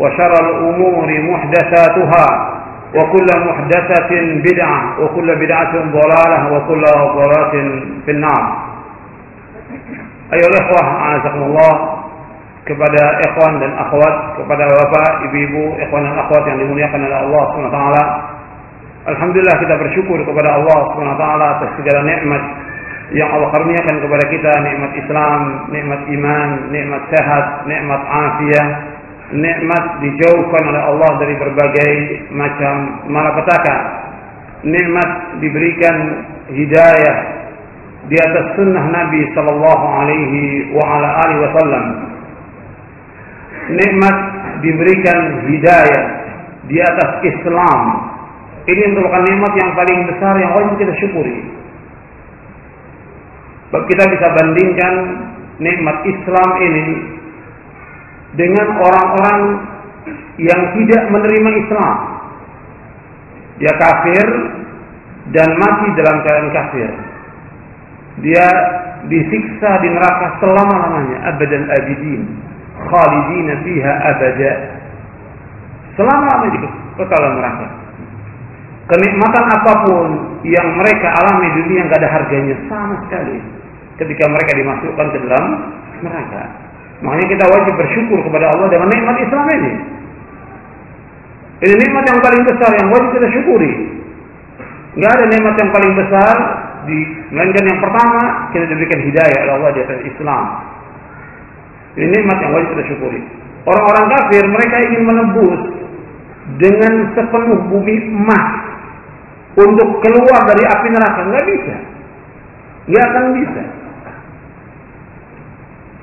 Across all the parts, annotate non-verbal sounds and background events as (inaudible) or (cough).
وشر الأمور محدثاتها وكل محدثة بدعة وكل بدعة ضلالة وكل ضلالة في النار أيها الإخوة أعزكم الله kepada ikhwan dan akhwat, kepada bapak, ibu-ibu, ikhwan dan akhwat yang dimuliakan oleh Allah SWT. Alhamdulillah kita bersyukur kepada Allah SWT atas segala nikmat yang Allah karuniakan kepada kita, nikmat Islam, nikmat iman, nikmat sehat, nikmat afiah, nikmat dijauhkan oleh Allah dari berbagai macam malapetaka. Nikmat diberikan hidayah di atas sunnah Nabi sallallahu alaihi wa ala alihi wasallam. Nikmat diberikan hidayah di atas Islam. Ini merupakan nikmat yang paling besar yang wajib kita syukuri. Kita bisa bandingkan nikmat Islam ini dengan orang-orang yang tidak menerima Islam. Dia kafir dan mati dalam keadaan kafir. Dia disiksa di neraka selama-lamanya, abadan abidin, khalidina fiha abada. Selama-lamanya di kekal neraka. Kenikmatan apa pun yang mereka alami di dunia nggak ada harganya sama sekali ketika mereka dimasukkan ke dalam neraka. Makanya kita wajib bersyukur kepada Allah dengan nikmat Islam ini. Ini nikmat yang paling besar yang wajib kita syukuri. Gak ada nikmat yang paling besar di melainkan yang pertama kita diberikan hidayah oleh Allah di atas Islam. Ini nikmat yang wajib kita syukuri. Orang-orang kafir mereka ingin menebus dengan sepenuh bumi emas untuk keluar dari api neraka nggak bisa, nggak akan bisa.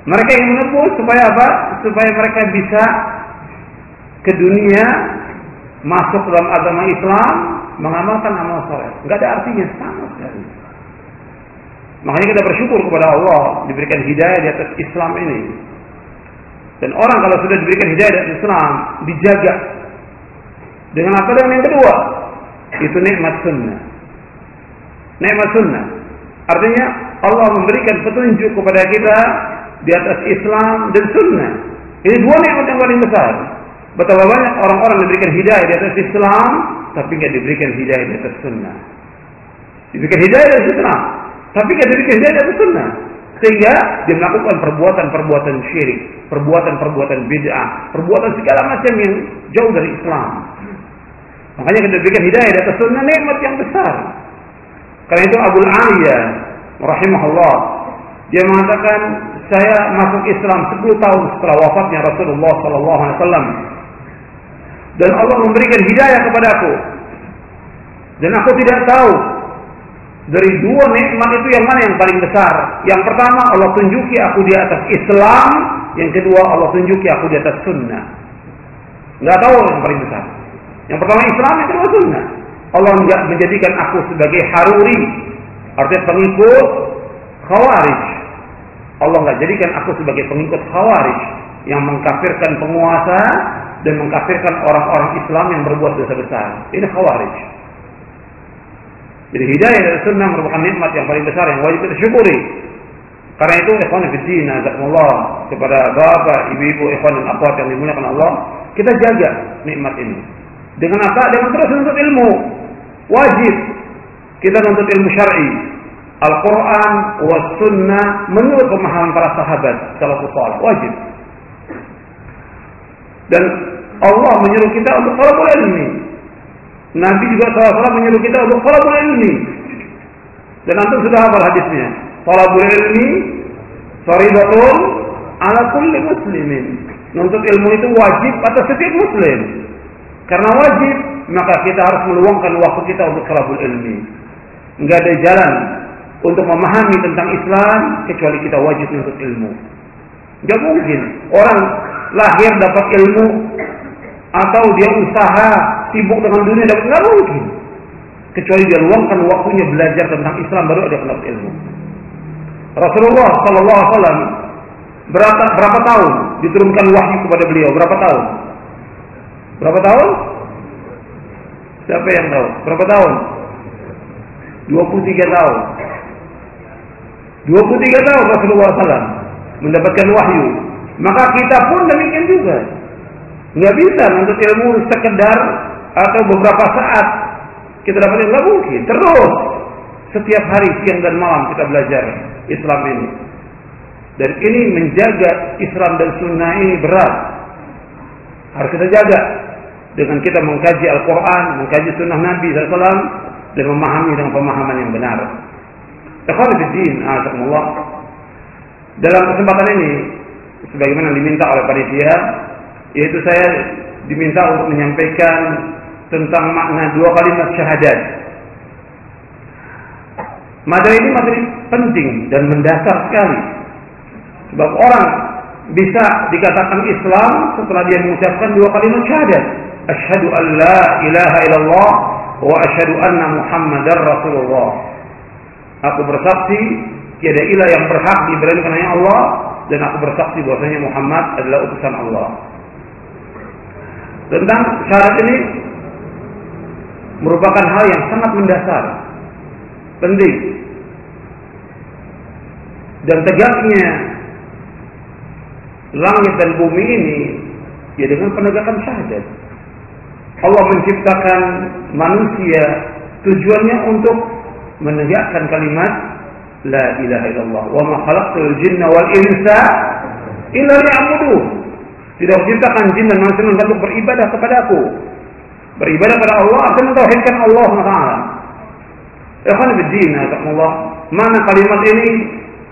Mereka ingin menebus supaya apa? Supaya mereka bisa ke dunia masuk dalam agama Islam, mengamalkan amal soleh. Enggak ada artinya sama sekali. Makanya kita bersyukur kepada Allah diberikan hidayah di atas Islam ini. Dan orang kalau sudah diberikan hidayah di atas Islam, dijaga. Dengan apa? Dengan yang kedua, itu nikmat sunnah. Nikmat sunnah. Artinya Allah memberikan petunjuk kepada kita di atas Islam dan Sunnah. Ini dua nikmat yang paling besar. Betapa banyak orang-orang diberikan hidayah di atas Islam, tapi tidak diberikan hidayah di atas Sunnah. Diberikan hidayah di atas Islam, tapi tidak diberikan hidayah di atas Sunnah. Sehingga dia melakukan perbuatan-perbuatan syirik, perbuatan-perbuatan bid'ah, perbuatan segala macam yang jauh dari Islam. Makanya kita diberikan hidayah di atas Sunnah nikmat yang besar. Karena itu Abu Aliyah rahimahullah dia mengatakan saya masuk Islam 10 tahun setelah wafatnya Rasulullah sallallahu alaihi wasallam. Dan Allah memberikan hidayah kepadaku. Dan aku tidak tahu dari dua nikmat itu yang mana yang paling besar. Yang pertama Allah tunjuki aku di atas Islam, yang kedua Allah tunjuki aku di atas sunnah. Enggak tahu yang paling besar. Yang pertama Islam, yang kedua sunnah. Allah menjadikan aku sebagai haruri, artinya pengikut khawarij. Allah nggak jadikan aku sebagai pengikut khawarij yang mengkafirkan penguasa dan mengkafirkan orang-orang Islam yang berbuat dosa besar. Ini khawarij. Jadi hidayah dari sunnah merupakan nikmat yang paling besar yang wajib kita syukuri. Karena itu ikhwan fiddin, azakumullah kepada bapak, ibu-ibu, ikhwan dan akhwat yang dimuliakan Allah, kita jaga nikmat ini. Dengan apa? Dengan terus menuntut ilmu. Wajib kita menuntut ilmu syar'i. Al-Quran wa sunnah menurut pemahaman para sahabat salafus saleh wajib. Dan Allah menyuruh kita untuk talabul ilmi. Nabi juga SAW menyuruh kita untuk talabul ilmi. Dan antum sudah hafal hadisnya. Talabul ilmi faridatun ala kulli muslimin. Menuntut ilmu itu wajib atas setiap muslim. Karena wajib, maka kita harus meluangkan waktu kita untuk talabul ilmi. Enggak ada jalan untuk memahami tentang Islam kecuali kita wajib menuntut ilmu. Enggak mungkin orang lahir dapat ilmu atau dia usaha sibuk dengan dunia dapat nggak mungkin kecuali dia luangkan waktunya belajar tentang Islam baru dia dapat ilmu. Rasulullah Shallallahu Alaihi Wasallam berapa berapa tahun diturunkan wahyu kepada beliau? Berapa tahun? Berapa tahun? Siapa yang tahu? Berapa tahun? 23 tahun. 23 tahun Rasulullah SAW mendapatkan wahyu. Maka kita pun demikian juga. Nggak bisa untuk ilmu sekedar atau beberapa saat kita dapat ilmu mungkin. Terus setiap hari siang dan malam kita belajar Islam ini. Dan ini menjaga Islam dan Sunnah ini berat. Harus kita jaga dengan kita mengkaji Al-Quran, mengkaji Sunnah Nabi SAW dan memahami dengan pemahaman yang benar. Ikhwanuddin, Allah. Dalam kesempatan ini, sebagaimana diminta oleh panitia, yaitu saya diminta untuk menyampaikan tentang makna dua kalimat syahadat. Materi ini materi penting dan mendasar sekali. Sebab orang bisa dikatakan Islam setelah dia mengucapkan dua kalimat syahadat. Asyhadu an la ilaha illallah wa asyhadu anna Muhammadar Rasulullah. Aku bersaksi tiada ilah yang berhak diberikan hanya Allah dan aku bersaksi bahwasanya Muhammad adalah utusan Allah. Tentang syarat ini merupakan hal yang sangat mendasar, penting, dan tegaknya langit dan bumi ini ya dengan penegakan syahadat. Allah menciptakan manusia tujuannya untuk menegakkan kalimat la ilaha illallah wa ma khalaqtul jinna wal insa illa liya'budun. Tidak menciptakan jin dan manusia untuk beribadah kepadaku. Beribadah kepada Allah akan mentauhidkan Allah Taala. Ikhwan fillah, Allah, mana kalimat ini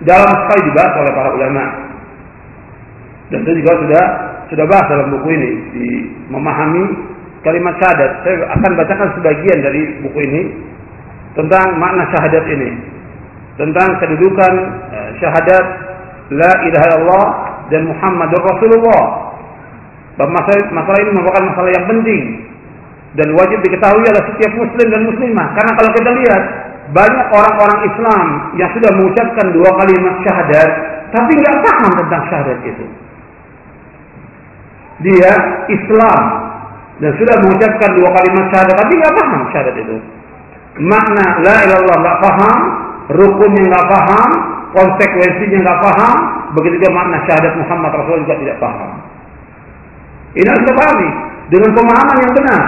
dalam sekali dibahas oleh para ulama. Dan saya juga sudah sudah bahas dalam buku ini di memahami kalimat syahadat. Saya akan bacakan sebagian dari buku ini tentang makna syahadat ini. Tentang kedudukan eh, syahadat la ilaha illallah dan Muhammadur Rasulullah. Masalah, masalah ini merupakan masalah yang penting dan wajib diketahui oleh setiap muslim dan muslimah. Karena kalau kita lihat banyak orang-orang Islam yang sudah mengucapkan dua kalimat syahadat tapi nggak paham tentang syahadat itu. Dia Islam dan sudah mengucapkan dua kalimat syahadat tapi nggak paham syahadat itu makna la ilallah nggak paham, rukunnya nggak paham, konsekuensinya nggak paham, begitu juga makna syahadat Muhammad Rasul juga tidak paham. Ini harus dipahami dengan pemahaman yang benar.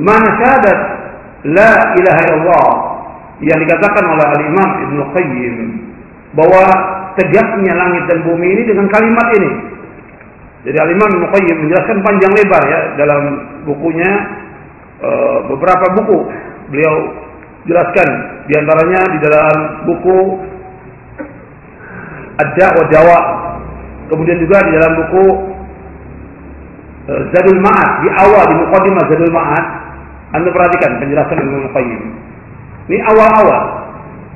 Mana syahadat la ilaha illallah yang dikatakan oleh Al-Imam Ibn Qayyim bahwa tegaknya langit dan bumi ini dengan kalimat ini. Jadi Al-Imam Ibn Qayyim menjelaskan panjang lebar ya dalam bukunya Eh, beberapa buku. Beliau jelaskan di antaranya di dalam buku Ada wa Dawa kemudian juga di dalam buku uh, Zadul Ma'ad di awal di Muqaddimah Zadul Ma'ad. Anda perhatikan penjelasan Ibnu Qayyim ini awal-awal.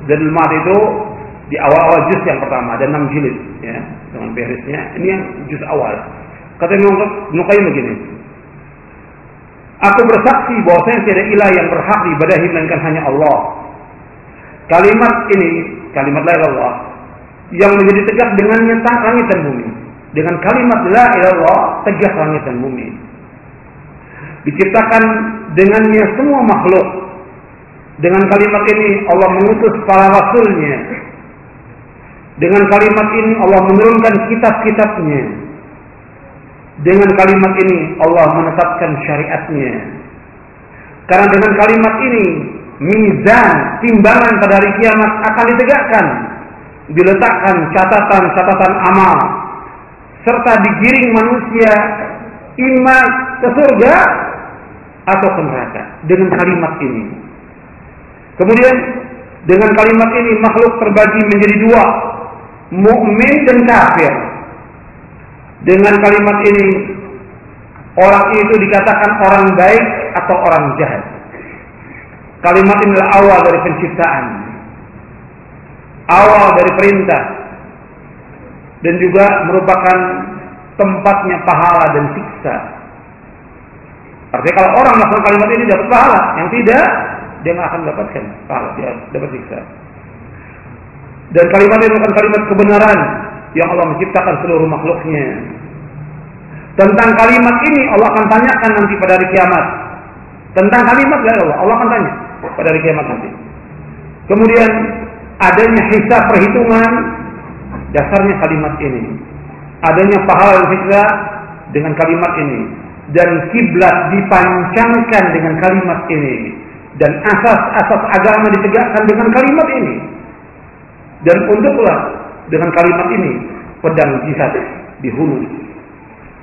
Zadul Ma'ad itu di awal-awal juz yang pertama ada 6 jilid ya dengan beresnya ini yang juz awal. Kata Ibnu Qayyim begini Aku bersaksi bahwasanya tidak ilah yang berhak diibadahi melainkan hanya Allah. Kalimat ini, kalimat la ilallah, yang menjadi tegak dengannya langit dan bumi. Dengan kalimat la ilallah, tegak langit dan bumi. Diciptakan dengannya semua makhluk. Dengan kalimat ini Allah mengutus para rasulnya. Dengan kalimat ini Allah menurunkan kitab-kitabnya. Dengan kalimat ini Allah menetapkan syariatnya. Karena dengan kalimat ini mizan timbangan pada hari kiamat akan ditegakkan. Diletakkan catatan-catatan amal serta digiring manusia iman ke surga atau ke neraka dengan kalimat ini. Kemudian dengan kalimat ini makhluk terbagi menjadi dua, mukmin dan kafir. Dengan kalimat ini orang itu dikatakan orang baik atau orang jahat. Kalimat ini adalah awal dari penciptaan. Awal dari perintah. Dan juga merupakan tempatnya pahala dan siksa. Artinya kalau orang melakukan kalimat ini dapat pahala, yang tidak dia nggak akan mendapatkan pahala, dia dapat siksa. Dan kalimat ini merupakan kalimat kebenaran yang Allah menciptakan seluruh makhluknya. Tentang kalimat ini Allah akan tanyakan nanti pada hari kiamat. Tentang kalimat ya Allah, Allah akan tanya pada hari kiamat nanti. Kemudian adanya hisab perhitungan dasarnya kalimat ini adanya pahala dan siksa dengan kalimat ini dan kiblat dipancangkan dengan kalimat ini dan asas-asas agama ditegakkan dengan kalimat ini dan untuklah dengan kalimat ini pedang jihad dihunus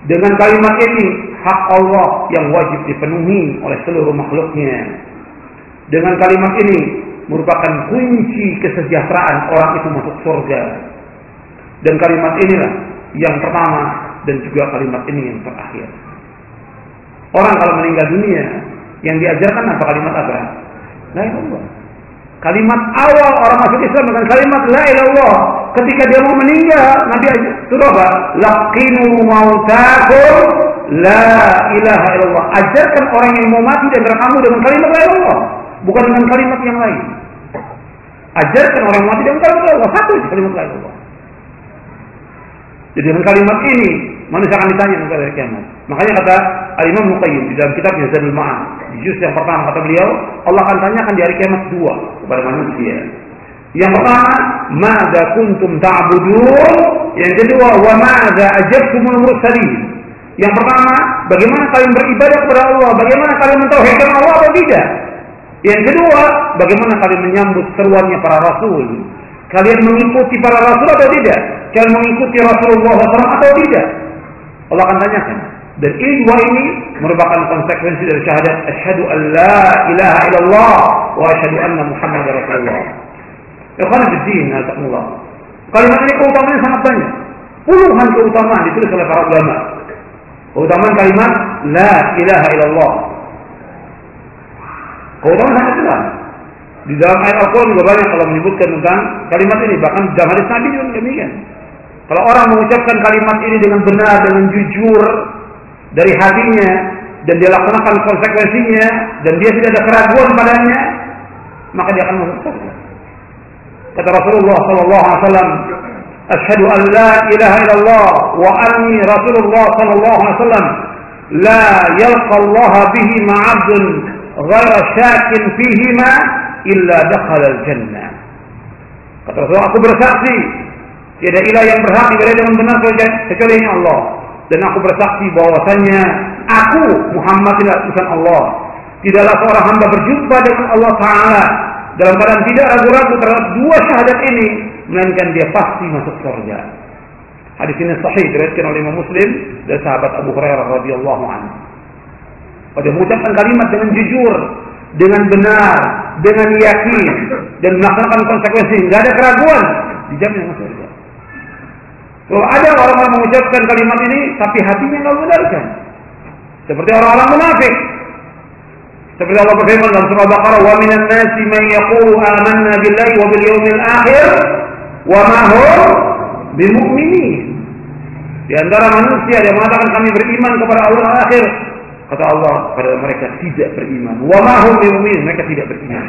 dengan kalimat ini hak Allah yang wajib dipenuhi oleh seluruh makhluknya dengan kalimat ini merupakan kunci kesejahteraan orang itu masuk surga dan kalimat inilah yang pertama dan juga kalimat ini yang terakhir. Orang kalau meninggal dunia yang diajarkan apa kalimat apa? La ilallah. Kalimat awal orang masuk Islam dengan kalimat la ilallah. Ketika dia mau meninggal, Nabi suruh apa? Laqinu mautakum la ilaha illallah. Ajarkan orang yang mau mati dan kamu dengan kalimat la ilallah, bukan dengan kalimat yang lain. Ajarkan orang mati dengan kalimat la ilallah. Satu kalimat la ilallah. Jadi dengan kalimat ini manusia akan ditanya nanti hari kiamat. Makanya kata Al-Imam Muqayyim di dalam kitabnya Zadul Ma'ad, di juz yang pertama kata beliau, Allah akan tanyakan di hari kiamat dua kepada manusia. Yang pertama, "Madza kuntum ta'budun?" Yang kedua, "Wa madza ajabtumul mursalin?" Yang pertama, bagaimana kalian beribadah kepada Allah? Bagaimana kalian mentauhidkan Allah atau tidak? Yang kedua, bagaimana kalian menyambut seruannya para rasul? Kalian mengikuti para rasul atau tidak? Kalian mengikuti Rasulullah SAW atau tidak? Allah akan tanyakan. Dan dua ini merupakan konsekuensi dari syahadat asyhadu an la ilaha illallah wa asyhadu anna muhammadar rasulullah. Ikhwan fiddin, alhamdulillah. Kalimat ini keutamanya sangat banyak. Puluhan keutamaan ditulis oleh para ulama. Keutamaan kalimat la ilaha illallah. Keutamaan sangat besar. Di dalam ayat Al-Quran juga banyak Allah menyebutkan tentang kalimat ini. Bahkan dalam hadis Nabi juga demikian. Kalau orang mengucapkan kalimat ini dengan benar, dengan jujur dari hatinya, dan dia laksanakan konsekuensinya, dan dia tidak ada keraguan padanya, maka dia akan masuk surga. Kata Rasulullah Sallallahu Alaihi Wasallam, "Ashhadu an la ilaha illallah wa anni Rasulullah Sallallahu Alaihi Wasallam, la yalqa Allah bihi ma'abdun ghaira syakin fihima illa dakhala al-jannah." Kata Rasulullah, aku bersaksi Tiada ilah yang berhak ibadah dengan benar kecuali Allah. Dan aku bersaksi bahwasanya aku Muhammad adalah utusan Allah. Tidaklah seorang hamba berjumpa dengan Allah Taala dalam keadaan tidak ragu-ragu terhadap dua syahadat ini, melainkan dia pasti masuk surga. Hadis ini sahih diriwayatkan oleh Imam Muslim dan sahabat Abu Hurairah radhiyallahu anhu. Pada mengucapkan kalimat dengan jujur, dengan benar, dengan yakin dan melaksanakan konsekuensi, tidak ada keraguan, dijamin masuk. Kalau ada orang-orang mengucapkan kalimat ini tapi hatinya tidak benarkan. Seperti orang-orang munafik. Seperti Allah berfirman dalam surah Baqarah, "Wa minan nasi man yaqulu amanna billahi wa bil yawmil akhir wa ma hum bimu'minin." Di antara manusia yang mengatakan kami beriman kepada Allah akhir, kata Allah kepada mereka tidak beriman. Wa ma hum bimu'minin, mereka tidak beriman.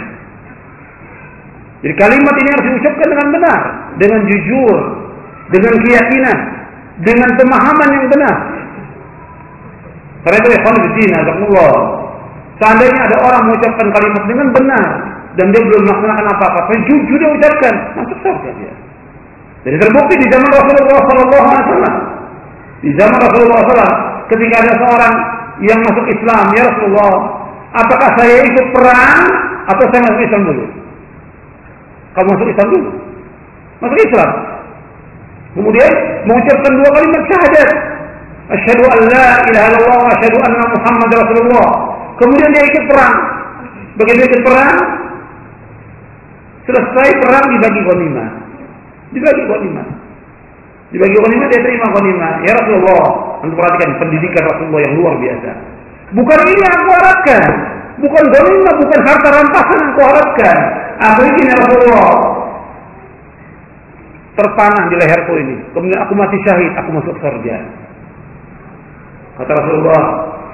Jadi kalimat ini harus diucapkan dengan benar, dengan jujur, dengan keyakinan, dengan pemahaman yang benar. Karena itu ikhwan Allah. Seandainya ada orang mengucapkan kalimat dengan benar, dan dia belum melaksanakan apa-apa, jujur dia ucapkan, masuk surga dia. Jadi terbukti di zaman Rasulullah SAW. Di zaman Rasulullah SAW, ketika ada seorang yang masuk Islam, ya Rasulullah, apakah saya ikut perang atau saya masuk Islam dulu? Kamu masuk Islam dulu. Masuk Islam. Kemudian mengucapkan dua kalimat syahadat. Asyhadu an la ilaha illallah wa asyhadu anna Muhammad Rasulullah. Kemudian dia ikut perang. Begitu ikut perang, selesai perang dibagi ghanimah. Dibagi ghanimah. Dibagi ghanimah dia terima ghanimah. Ya Rasulullah, untuk perhatikan pendidikan Rasulullah yang luar biasa. Bukan ini yang aku harapkan. Bukan ghanimah, bukan harta rampasan yang aku harapkan. Aku ingin ya Rasulullah terpanah di leherku ini. Kemudian aku mati syahid, aku masuk surga. Kata Rasulullah,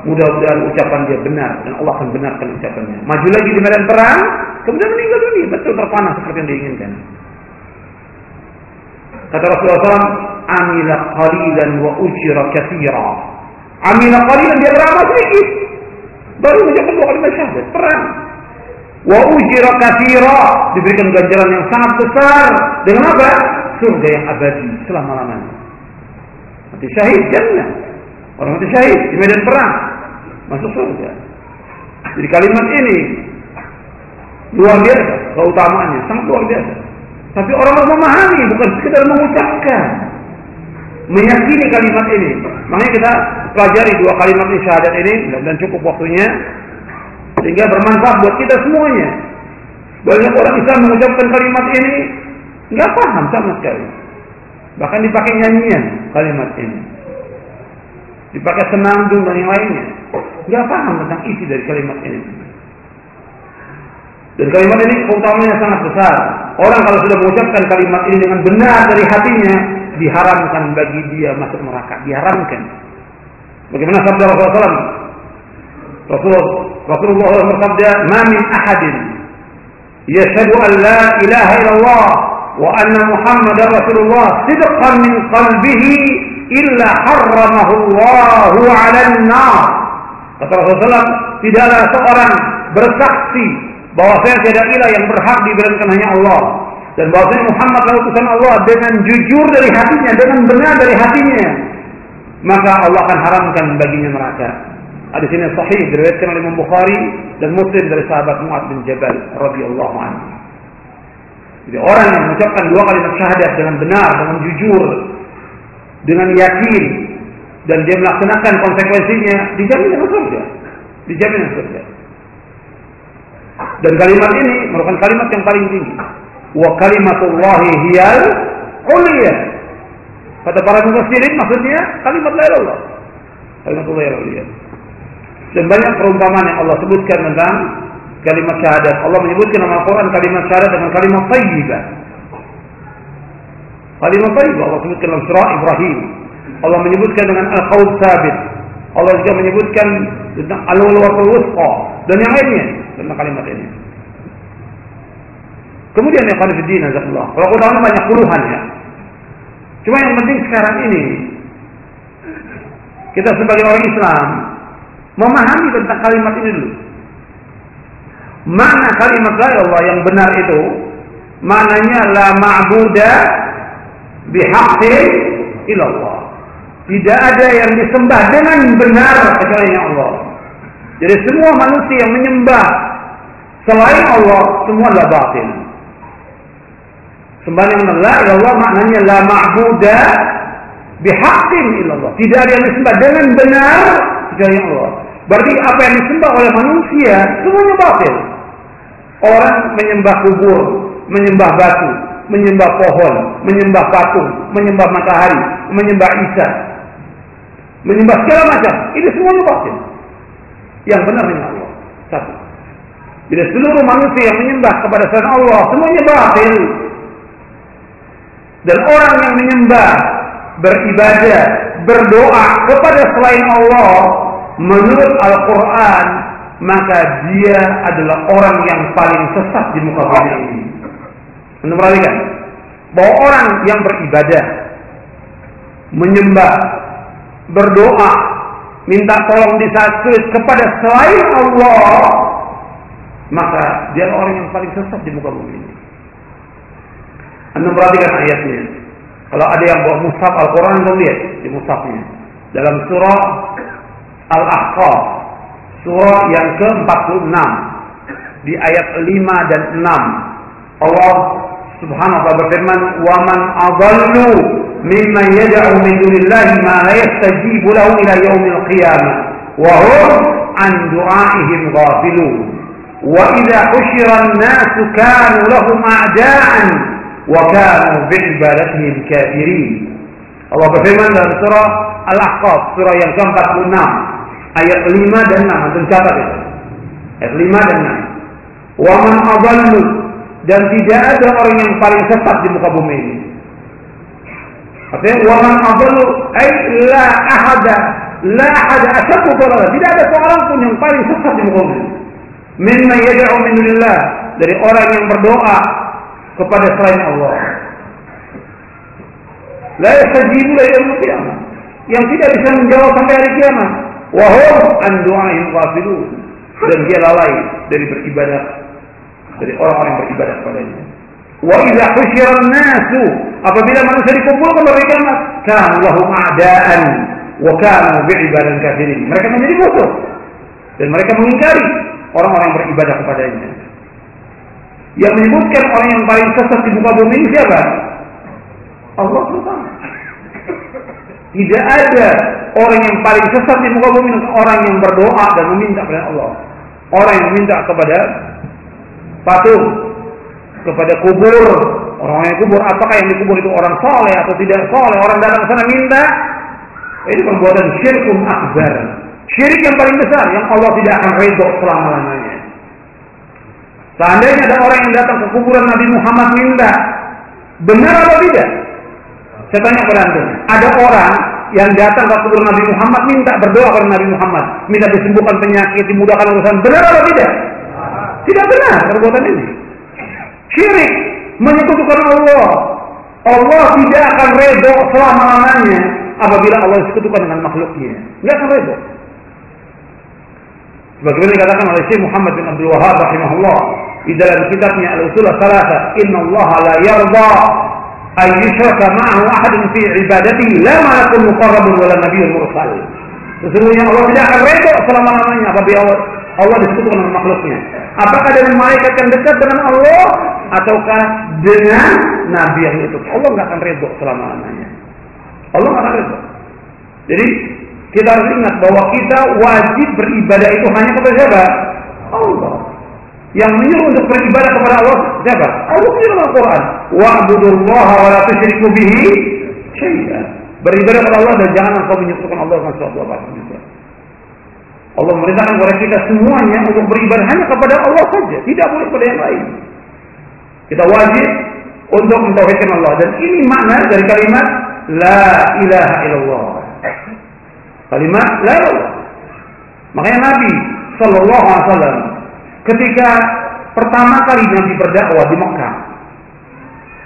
mudah-mudahan ucapan dia benar dan Allah akan benarkan ucapannya. Maju lagi di medan perang, kemudian meninggal dunia, betul terpanah seperti yang diinginkan. Kata Rasulullah SAW, amila qalilan wa ujira kathira. Amila qalilan dia beramal sedikit. Baru mengucapkan dua kalimat syahadat, perang. Wa ujira kathira, diberikan ganjaran yang sangat besar. Dengan apa? Surga yang abadi selama-lamanya. Mati syahid jannah. Orang mati syahid di medan perang masuk surga. Jadi kalimat ini luar biasa keutamaannya, sangat luar biasa. Tapi orang harus memahami bukan sekedar mengucapkan. Meyakini kalimat ini. Makanya kita pelajari dua kalimat ini syahadat ini dan cukup waktunya sehingga bermanfaat buat kita semuanya. Banyak orang Islam mengucapkan kalimat ini Nggak paham sama sekali. Bahkan dipakai nyanyian kalimat ini. Dipakai senandung dan yang lainnya. Nggak paham tentang isi dari kalimat ini. Dan kalimat ini keutamanya sangat besar. Orang kalau sudah mengucapkan kalimat ini dengan benar dari hatinya, diharamkan bagi dia masuk neraka. Diharamkan. Bagaimana sabda Rasulullah SAW? Rasulullah, Rasulullah bersabda, "Ma min ahadin yashhadu an la ilaha illallah وأن محمد رسول الله صدقا من قلبه إلا حرمه الله على النار kata Rasulullah tidaklah seorang bersaksi bahwa saya tidak ilah yang berhak diberikan hanya Allah dan bahwasanya Muhammad adalah utusan Allah dengan jujur dari hatinya dengan benar dari hatinya maka Allah akan haramkan baginya neraka hadis ini sahih diriwayatkan oleh Imam Bukhari dan Muslim dari sahabat Muad bin Jabal radhiyallahu anhu jadi orang yang mengucapkan dua kalimat syahadat dengan benar, dengan jujur, dengan yakin, dan dia melaksanakan konsekuensinya, dijamin dengan surga. Dijamin dengan surga. Dan kalimat ini merupakan kalimat yang paling tinggi. Wa kalimatullahi hiyal uliya. Kata para mufassirin maksudnya kalimat la ilallah. Kalimatullah uliya. Dan banyak perumpamaan yang Allah sebutkan tentang kalimat syahadat. Allah menyebutkan dalam Al-Quran kalimat syahadat dengan kalimat tayyibah. Kalimat tayyibah Allah sebutkan dalam surah Ibrahim. Allah menyebutkan dengan al-qaul sabit. Allah juga menyebutkan tentang al-walwatul wusqa dan yang lainnya tentang kalimat ini. Kemudian yang kali fiddin Allah. Kalau Quran banyak puluhan ya. Cuma yang penting sekarang ini kita sebagai orang Islam memahami tentang kalimat ini dulu. Mana kalimat la Allah yang benar itu maknanya la ma'buda bihaqqin ilallah. Tidak ada yang disembah dengan benar kecuali Allah. Jadi semua manusia yang menyembah selain Allah semua adalah batil. Sembahyang la ilallah maknanya la ma'buda bihaqqin ilallah. Tidak ada yang disembah dengan benar kecuali Allah. Berarti apa yang disembah oleh manusia semuanya batil. Orang menyembah kubur, menyembah batu, menyembah pohon, menyembah patung, menyembah matahari, menyembah Isa, menyembah segala macam. Ini semuanya batil. Yang benar hanya Allah. Satu. Bila seluruh manusia yang menyembah kepada selain Allah, semuanya batil. Dan orang yang menyembah, beribadah, berdoa kepada selain Allah, menurut Al-Quran, maka dia adalah orang yang paling sesat di muka bumi ini. Anda perhatikan bahwa orang yang beribadah, menyembah, berdoa, minta tolong di saat kepada selain Allah, maka dia orang yang paling sesat di muka bumi ini. Anda perhatikan ayatnya. Kalau ada yang bawa mushaf Al-Quran, lihat di mushafnya. Dalam surah Al-Ahqaf, surah yang ke-46, di ayat 5 dan 6, Allah Subhanahu wa taala berfirman, "Wa man adallu mimman yad'u min dunillahi ma la yastajibu lahu ila yaumil qiyamah wa hum an du'aihim ghafilun." Wa idza husyira an-nasu kanu lahum a'da'an wa kanu bi'ibadatihim kafirin. Allah berfirman dalam surah Al-Ahqaf, surah yang ke-46, ayat 5 dan 6. Antum catat itu. Ayat 5 dan 6. Wa man adallu dan tidak ada orang yang paling sesat di muka bumi ini. Artinya waman adallu ay la ahada la ahada asyaddu dhalala. Tidak ada seorang pun yang paling sesat di muka bumi. Mimma yad'u min dunillah dari orang yang berdoa kepada selain Allah. La yastajibu la yaumil qiyamah. Yang tidak bisa menjawab sampai hari kiamat. Wa hum an du'aihim ghafilun. Dan dia lalai dari beribadah dari orang-orang yang beribadah kepadanya. Wa idza husyira nasu apabila manusia dikumpulkan kiamat, kanu lahum a'daan wa kanu bi'ibadan kafirin. Mereka menjadi musuh dan mereka mengingkari orang-orang yang beribadah kepadanya. Yang menyebutkan orang yang paling sesat di muka bumi ini siapa? Allah SWT. Tidak ada orang yang paling sesat di muka bumi orang yang berdoa dan meminta kepada Allah. Orang yang meminta kepada patung kepada kubur. Orang yang kubur apakah yang dikubur itu orang soleh atau tidak soleh orang datang ke sana minta. Ini perbuatan syirkun akbar. Syirik yang paling besar yang Allah tidak akan redho selama lamanya seandainya ada orang yang datang ke kuburan Nabi Muhammad minta benar atau tidak saya tanya kepada anda ada orang yang datang ke kuburan Nabi Muhammad minta berdoa kepada Nabi Muhammad minta disembuhkan penyakit dimudahkan urusan benar atau tidak tidak benar perbuatan ini. Syirik menyekutukan Allah. Allah tidak akan redho selama-lamanya apabila Allah disekutukan dengan makhluknya. Tidak akan redho. Sebagaimana dikatakan oleh Syekh Muhammad bin Abdul Wahab rahimahullah di dalam kitabnya Al-Usul Salasa, "Inna Allah la yarda ay yushraka ma'ahu ahadun fi ibadatihi la malakun muqarrabun wala nabiyyun mursal." Sesungguhnya Allah tidak akan redho selama-lamanya apabila Allah, Allah disekutukan dengan makhluknya. Apakah dengan malaikat yang dekat dengan Allah ataukah dengan nabi yang itu? Allah nggak akan redho selama-lamanya. Allah nggak akan redho. Jadi kita harus ingat bahwa kita wajib beribadah itu hanya kepada siapa? Allah. Yang menyuruh untuk beribadah kepada Allah siapa? Allah menyuruh Al-Quran. Wa'budullaha wa la tusyriku bihi. Beribadah kepada Allah dan jangan engkau menyekutukan Allah dengan sesuatu juga. Allah memerintahkan kepada kita semuanya untuk beribadah hanya kepada Allah saja, tidak boleh kepada yang lain. Kita wajib untuk mentauhidkan Allah dan ini makna dari kalimat la ilaha illallah. Kalimat la ilaha. Makanya Nabi Shallallahu Alaihi Wasallam ketika pertama kali Nabi berdakwah di Mekah,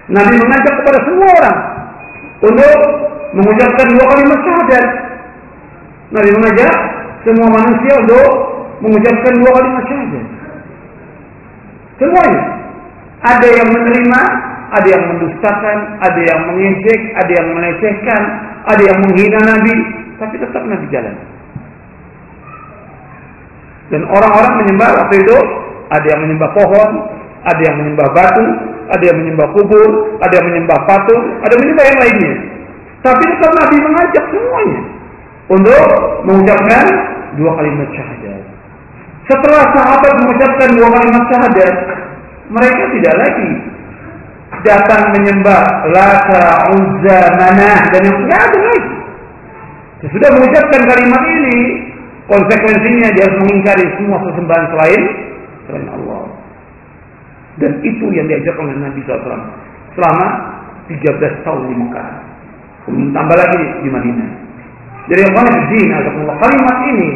Nabi mengajak kepada semua orang untuk mengucapkan dua kalimat syahadat. Nabi mengajak semua manusia untuk mengucapkan dua kalimat syahadat. Semuanya. Ada yang menerima, ada yang mendustakan, ada yang mengejek, ada yang melecehkan, ada yang menghina Nabi, tapi tetap Nabi jalan. Dan orang-orang menyembah waktu itu ada yang menyembah pohon, ada yang menyembah batu, ada yang menyembah kubur, ada yang menyembah patung, ada yang menyembah yang lainnya. Tapi tetap Nabi mengajak semuanya untuk mengucapkan dua kalimat syahadat. Setelah sahabat mengucapkan dua kalimat syahadat, mereka tidak lagi datang menyembah Lata, Uzza, Manah dan yang tidak ada lagi. Sesudah mengucapkan kalimat ini, konsekuensinya dia harus mengingkari semua sesembahan selain selain Allah. Dan itu yang diajarkan oleh Nabi SAW selama 13 tahun di Mekah. Kemudian tambah lagi di Madinah. Jadi yang paling din kalimat ini,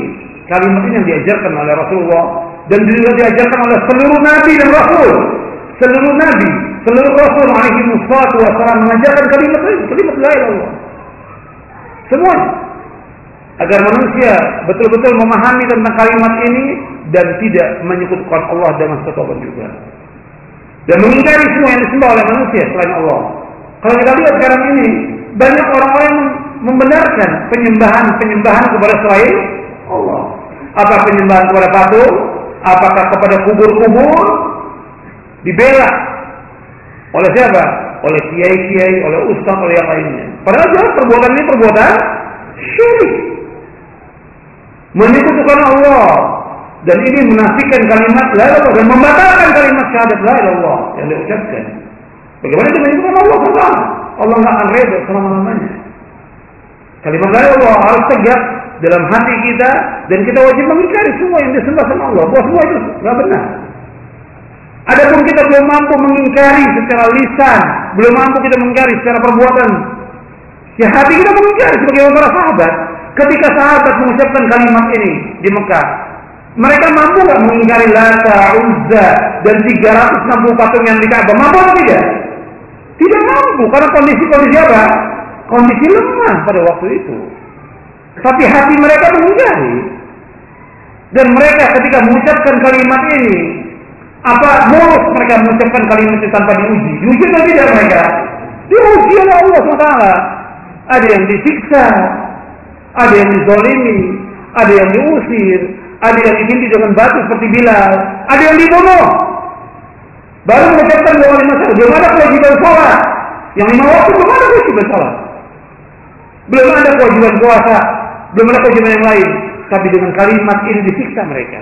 kalimat ini yang diajarkan oleh Rasulullah dan juga diajarkan oleh seluruh nabi dan rasul. Seluruh nabi, seluruh rasul alaihi wassalam mengajarkan kalimat ini, kalimat la ilaha illallah. Agar manusia betul-betul memahami tentang kalimat ini dan tidak menyekutukan Allah dengan sesuatu juga. Dan mengingkari semua yang disembah oleh manusia selain Allah. Kalau kita lihat sekarang ini, banyak orang-orang yang membenarkan penyembahan-penyembahan kepada selain Allah. Apa penyembahan kepada patung? Apakah kepada kubur-kubur? Dibela oleh siapa? Oleh kiai-kiai, oleh ustaz, oleh yang lainnya. Padahal jelas perbuatan ini perbuatan syirik. Menyekutukan Allah dan ini menafikan kalimat la ilaha dan membatalkan kalimat syahadat la ilaha yang diucapkan. Bagaimana itu menyebutkan Allah SWT? Allah nggak akan reda selama-lamanya. Kalimat la ilaha harus tegak dalam hati kita dan kita wajib mengingkari semua yang disembah sama Allah. Bahwa semua itu nggak benar. Adapun kita belum mampu mengingkari secara lisan, belum mampu kita mengingkari secara perbuatan. Ya hati kita mengingkari sebagai para sahabat. Ketika sahabat mengucapkan kalimat ini di Mekah, mereka mampu nggak mengingkari Lata, Uzza, dan 360 patung yang di Ka'bah? Mampu atau tidak? Tidak mampu, karena kondisi-kondisi apa? Kondisi lemah pada waktu itu. Tapi hati mereka mengingkari. Dan mereka ketika mengucapkan kalimat ini, apa mulut mereka mengucapkan kalimat itu tanpa diuji? Diuji atau tidak mereka? Diuji oleh Allah SWT. Ada yang disiksa, ada yang dizolimi, ada yang diusir, ada yang ditindik dengan batu seperti Bilal, ada yang dibunuh. Baru mengucapkan dua kalimat syahadat. Belum ada kewajiban sholat. Yang lima waktu belum ada kewajiban sholat. Belum ada kewajiban puasa. Belum ada kewajiban yang lain. Tapi dengan kalimat ini disiksa mereka.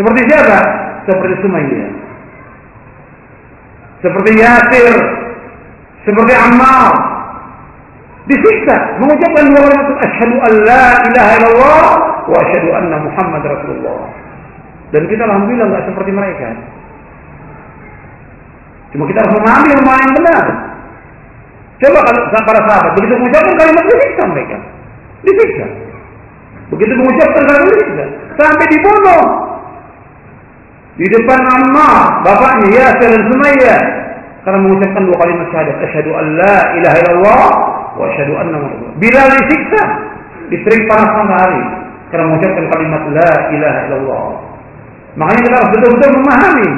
Seperti siapa? Seperti Sumayyah. Seperti Yasir. Seperti Ammar. Disiksa. Mengucapkan dua kalimat. Asyhadu an la ilaha illallah. Wa asyhadu anna Muhammad Rasulullah. Dan kita Alhamdulillah nggak seperti mereka. Cuma kita harus memahami mana yang benar. Coba kalau para sahabat begitu mengucapkan kalimat disiksa mereka. Disiksa. Begitu mengucapkan kalimat disiksa. Sampai dibunuh. Di depan Ammar, bapaknya Yasir dan Sumayyah. Karena mengucapkan dua kalimat syahadat. Asyhadu an la ilaha illallah wa asyhadu anna. Bilal disiksa. Diterik panas matahari. Karena mengucapkan kalimat la ilaha illallah. Makanya kita harus betul-betul memahami.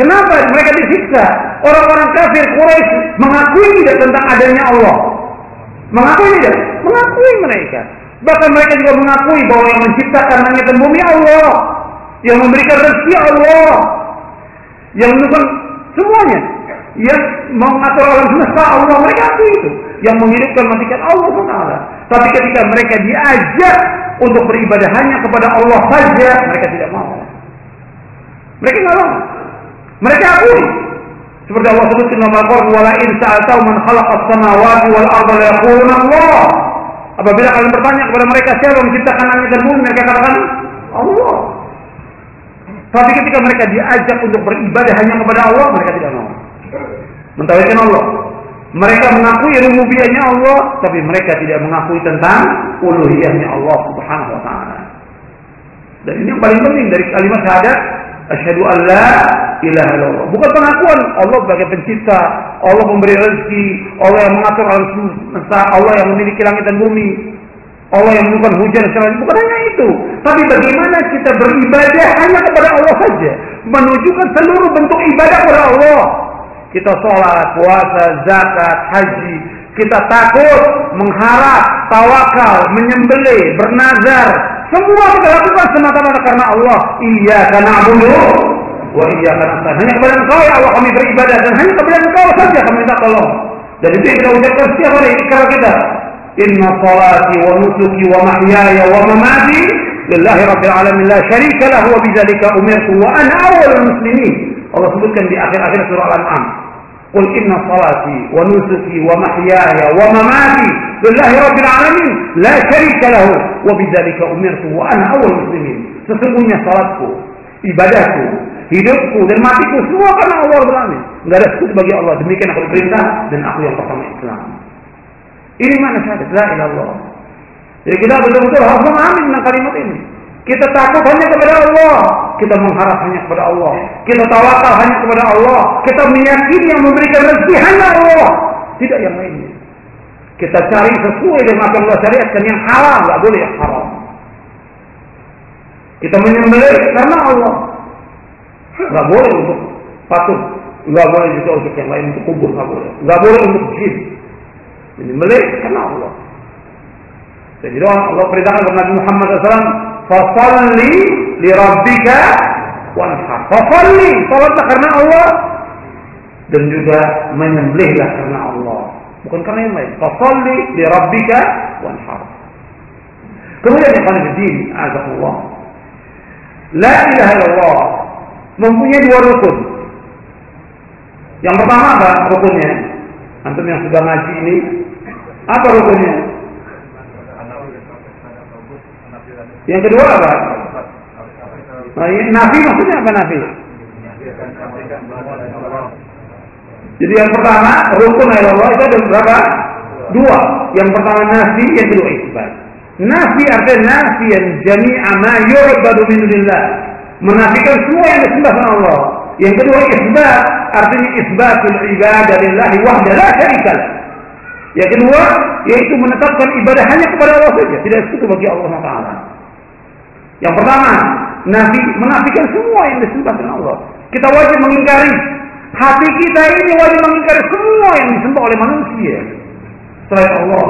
Kenapa mereka disiksa? Orang-orang kafir Quraisy mengakui tidak tentang adanya Allah. Mengakui tidak? Mengakui mereka. Bahkan mereka juga mengakui bahwa yang menciptakan langit dan bumi Allah yang memberikan rezeki Allah, yang menentukan semuanya, yang mengatur alam semesta Allah mereka itu, itu, yang menghidupkan matikan Allah Taala. Tapi ketika mereka diajak untuk beribadah hanya kepada Allah saja, mereka tidak mau. Mereka tidak mau. Mereka akui. Seperti Allah sebutkan dalam Al-Quran, "Wala in sa'altahu man khalaqas samawati wal arda la yaquluna Allah." Apabila kalian bertanya kepada mereka siapa yang menciptakan langit dan bumi, mereka katakan Allah. Tapi ketika mereka diajak untuk beribadah hanya kepada Allah, mereka tidak mau. Mentauhidkan Allah. Mereka mengakui rububiyahnya Allah, tapi mereka tidak mengakui tentang uluhiyahnya Allah Subhanahu wa taala. Dan ini yang paling penting dari kalimat syahadat asyhadu an la ilaha illallah. Bukan pengakuan Allah sebagai pencipta, Allah pemberi rezeki, Allah yang mengatur alam semesta, Allah yang memiliki langit dan bumi. Allah yang menurunkan hujan secara bukan hanya itu, tapi bagaimana kita beribadah hanya kepada Allah saja, menunjukkan seluruh bentuk ibadah kepada Allah. Kita sholat, puasa, zakat, haji. Kita takut, mengharap, tawakal, menyembelih, bernazar. Semua kita lakukan semata-mata karena Allah. Iya karena Abu Wa iya karena Allah. Hanya kepada Engkau ya Allah kami beribadah dan hanya kepada Engkau saja kami minta tolong. Dan itu yang kita ucapkan setiap hari ikrar kita. Inna salati wa nusuki wa mahyaya wa mamati lillahi rabbil alamin la syarika lahu wa bidzalika umirtu wa ana awwalul muslimin. Allah sebutkan di akhir-akhir surah Al-An'am. قل إن صلاتي ونسكي ومحياي ومماتي لله رب العالمين لا شريك له وبذلك أمرت وأنا أول المسلمين sesungguhnya salatku ibadahku hidupku dan matiku semua karena Allah Rabbul Alamin enggak ada sekutu bagi Allah demikian aku diperintah dan aku yang pertama Islam Ini mana syahadat la ilallah. Jadi kita betul-betul harus memahami tentang kalimat ini. Kita takut hanya kepada Allah. Kita mengharap hanya kepada Allah. Kita tawakal hanya kepada Allah. Kita meyakini yang memberikan rezeki hanya Allah. Tidak yang lainnya. Kita cari sesuai dengan apa yang Allah syariatkan yang halal, nggak boleh yang haram. Kita menyembelih karena Allah. Nggak boleh untuk patung, nggak boleh juga untuk yang lain untuk kubur, nggak boleh. Nggak boleh untuk jin. Menyembelih karena Allah. Jadi Allah perintahkan kepada Nabi Muhammad SAW, "Fasalli li rabbika wanhar." Fasalli, salatlah karena Allah dan juga menyembelihlah karena Allah, bukan karena yang lain. Fasalli li rabbika wanhar. Kemudian yang paling penting, Allah. La ilaha illallah mempunyai dua rukun. Yang pertama apa rukunnya? Antum yang sudah ngaji ini, apa rukunnya? Yang kedua apa? Nah, nafi maksudnya apa nafi? Jadi yang pertama rukun Allah itu ada berapa? Dua. Yang pertama nafi, yang kedua isbat. Nafi artinya nafi yang jami'a ma yu'badu min dunillah. Menafikan semua yang disembah oleh Allah. Yang kedua isbat artinya isbatul ibadah lillahi wahda la syarika Yang kedua yaitu menetapkan ibadah hanya kepada Allah saja, tidak sekutu bagi Allah Taala. Yang pertama, nafi menafikan semua yang disembah oleh Allah. Kita wajib mengingkari hati kita ini wajib mengingkari semua yang disembah oleh manusia selain Allah.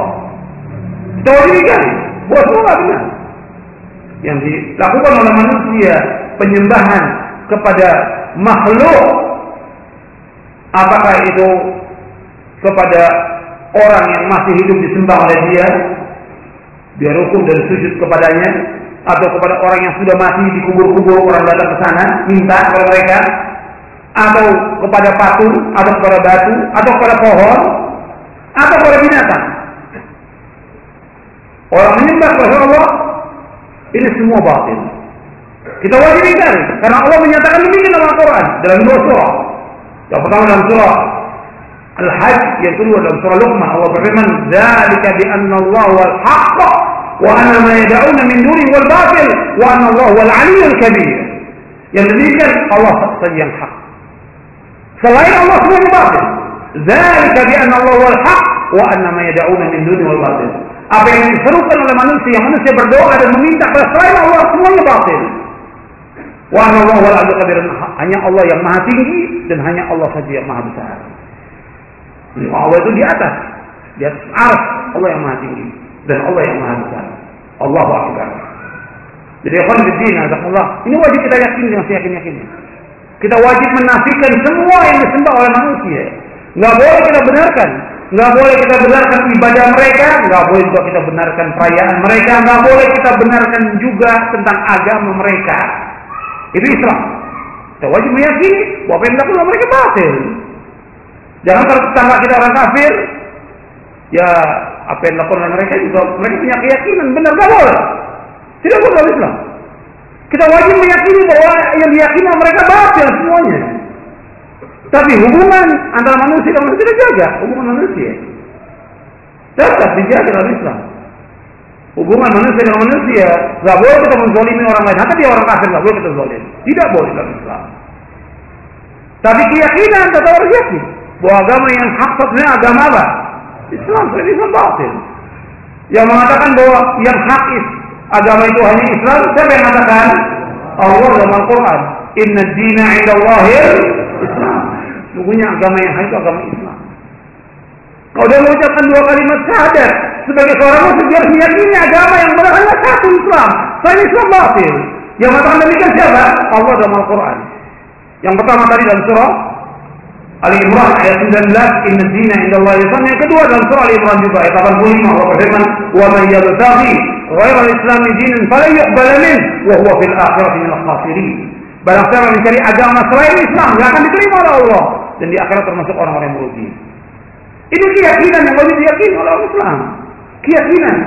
Kita wajib mengingkari bahwa semua benar. Yang dilakukan oleh manusia penyembahan kepada makhluk apakah itu kepada orang yang masih hidup disembah oleh dia dia rukun dan sujud kepadanya atau kepada orang yang sudah mati di kubur-kubur orang datang ke sana minta kepada mereka atau kepada patung atau kepada batu atau kepada pohon atau kepada binatang. Orang menyembah kepada Allah ini semua batin kita wajib ingkari karena Allah menyatakan demikian dalam Al-Quran dalam dua surah. Yang pertama dalam surah Al-Hajj, yang kedua dalam surah Luqman. Allah berfirman, "Dzalika bi anna Allah wal haqq yad'una min duni wal batil wa anna Allah wal 'aliyyul kabir." Yang demikian Allah saja yang hak. Selain Allah semuanya batil. Dzalika bi anna Allah wal haqq wa anna ma yad'una. Apa yang diserukan oleh manusia, manusia berdoa dan meminta kepada Allah semuanya batil. Wa Allah hanya Allah yang maha tinggi dan hanya Allah saja yang maha besar. Allah itu di atas, di atas Allah yang maha tinggi dan Allah yang maha besar. Allahu akbar. Jadi akan bidin Allah. Ini wajib kita yakin dengan seyakin-yakinnya. Kita wajib menafikan semua yang disembah oleh manusia. Nggak boleh kita benarkan. Nggak boleh kita benarkan ibadah mereka. Nggak boleh juga kita benarkan perayaan mereka. Nggak boleh kita benarkan juga tentang agama mereka. Itu Islam. Kita wajib meyakini bahwa apa yang dilakukan mereka batil. Jangan kalau tetangga kita orang kafir, ya apa yang dilakukan oleh mereka juga mereka punya keyakinan benar gak boleh. Tidak boleh dalam Islam. Kita wajib meyakini bahwa yang diyakini mereka batil semuanya. Tapi hubungan antara manusia dan manusia dijaga, hubungan manusia. Tetap dijaga dalam Islam hubungan manusia dengan manusia, nggak boleh kita menzolimi orang lain. Nanti dia orang kafir nggak boleh kita zolim. Tidak boleh dalam Islam. Tapi keyakinan tetap harus yakin bahwa agama yang hak satunya agama apa? Islam, selain Islam. Yang mengatakan bahwa yang hak is, agama itu hanya Islam, siapa yang mengatakan? Allah dalam Al-Quran. Inna dina indallahil Islam. Sungguhnya agama yang hak itu agama Islam. Kalau dia mengucapkan dua kalimat syahadat, sebagai seorang muslim dia harus meyakini agama yang benar hanya satu Islam. Selain Islam batil. Yang mengatakan demikian siapa? Allah dalam Al-Quran. Yang pertama tadi dalam surah Ali Imran ayat 19 Inna dina inda Allah Islam Yang kedua dalam surah Ali Imran juga ayat 85 Allah berfirman Wa man yabtaghi ghairal islami dinin fala yuqbala min wa huwa fil akhirati minal khasirin Barang siapa mencari agama selain Islam Tidak akan diterima oleh Allah Dan di akhirat termasuk orang-orang yang merugi Ini keyakinan yang wajib diyakini oleh orang Islam keyakinan.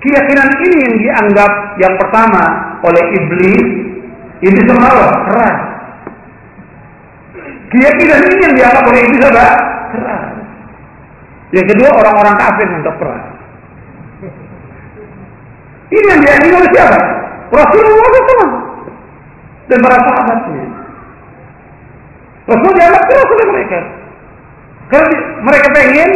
Keyakinan ini yang dianggap yang pertama oleh iblis, iblis apa? Keras. Keyakinan ini yang dianggap oleh iblis apa? Keras. Yang kedua orang-orang kafir yang keras. Ini yang diyakini oleh siapa? Rasulullah SAW dan para sahabatnya. Rasul dianggap keras oleh mereka. Kalau mereka pengen,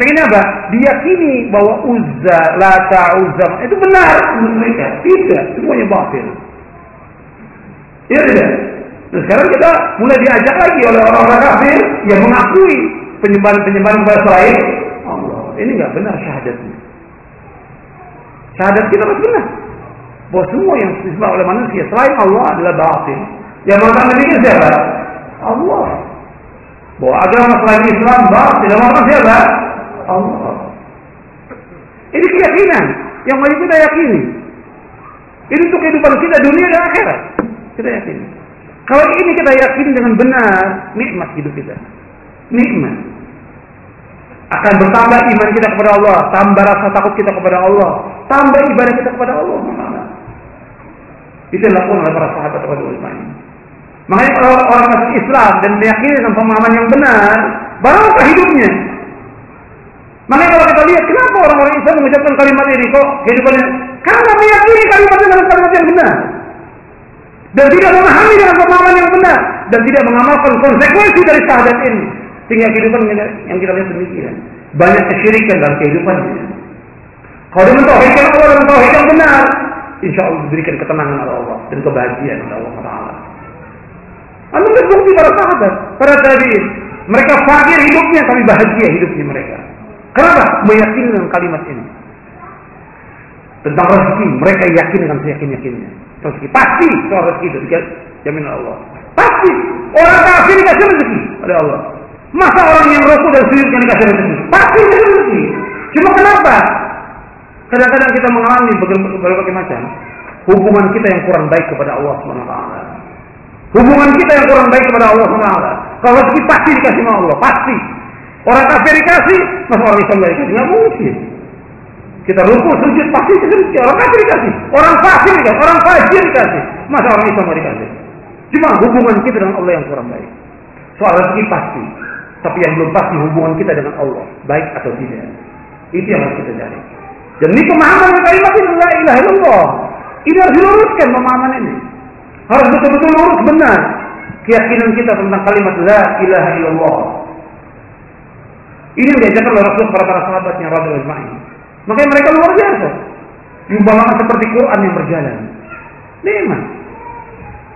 pengen apa? Diyakini bahwa Uzza, Lata, Uzza itu benar menurut mereka. Tidak, semuanya batil. Iya tidak? Sekarang kita mulai diajak lagi oleh orang-orang kafir yang mengakui penyembahan-penyembahan kepada selain Allah. Ini nggak benar syahadatnya. Syahadat kita harus benar. Bahwa semua yang disembah oleh manusia selain Allah adalah batil. Yang mengatakan demikian siapa? Allah. Bahwa agama selain Islam batil. Yang mengatakan siapa? Allah. Ini keyakinan yang wajib kita yakini. Ini untuk kehidupan kita dunia dan akhirat. Kita yakini. Kalau ini kita yakini dengan benar, nikmat hidup kita. Nikmat. Akan bertambah iman kita kepada Allah, tambah rasa takut kita kepada Allah, tambah ibadah kita kepada Allah. Itu yang dilakukan oleh para sahabat kepada ulama Makanya kalau orang masuk Islam dan meyakini dengan pemahaman yang benar, barangkah hidupnya. Makanya kalau kita lihat kenapa orang-orang Islam mengucapkan kalimat ini kok kehidupannya karena meyakini kalimat dengan kalimat yang benar dan tidak memahami dengan pemahaman yang benar. Dan tidak mengamalkan konsekuensi dari syahadat ini. Sehingga kehidupan yang kita lihat demikian. Banyak kesyirikan dalam kehidupannya kalau dia mentauhidkan Allah dengan tauhid yang benar insya Allah diberikan ketenangan oleh Allah dan kebahagiaan oleh Allah Taala. Anda bukti para sahabat para tabiin. Mereka fakir hidupnya tapi bahagia hidupnya mereka. Kenapa? Meyakini dengan kalimat ini. Tentang rezeki mereka yakin dengan seyakin yakinnya rezeki. Pasti soal rezeki itu jamin Allah. Pasti orang kafir dikasih rezeki oleh Allah. Masa orang yang rokok dan sujud yang dikasih rezeki? Pasti dikasih rezeki. Cuma kenapa? Kadang-kadang kita mengalami berbagai macam hubungan kita yang kurang baik kepada Allah SWT. Hubungan kita yang kurang baik kepada Allah SWT. Kalau rezeki pasti dikasih oleh Allah, pasti. Orang kafir dikasih, masa orang Islam dikasih? Nggak mungkin. Kita ruku sujud pasti dikasih. Orang kafir dikasih. Orang fasik dikasih. Orang fajir dikasih. Masa orang Islam dikasih? Cuma hubungan kita dengan Allah yang kurang baik. Soal rezeki pasti. Tapi yang belum pasti hubungan kita dengan Allah. Baik atau tidak. Itu yang harus kita cari. Dan ini pemahaman kalimat itu la ilaha illallah. Ini harus diluruskan pemahaman ini. Harus betul-betul lurus benar. Keyakinan kita tentang kalimat la ilaha illallah. Ini yang diajarkan oleh Rasul kepada para sahabatnya anhu. Makanya mereka luar biasa. Diumpamakan seperti Quran yang berjalan. Memang.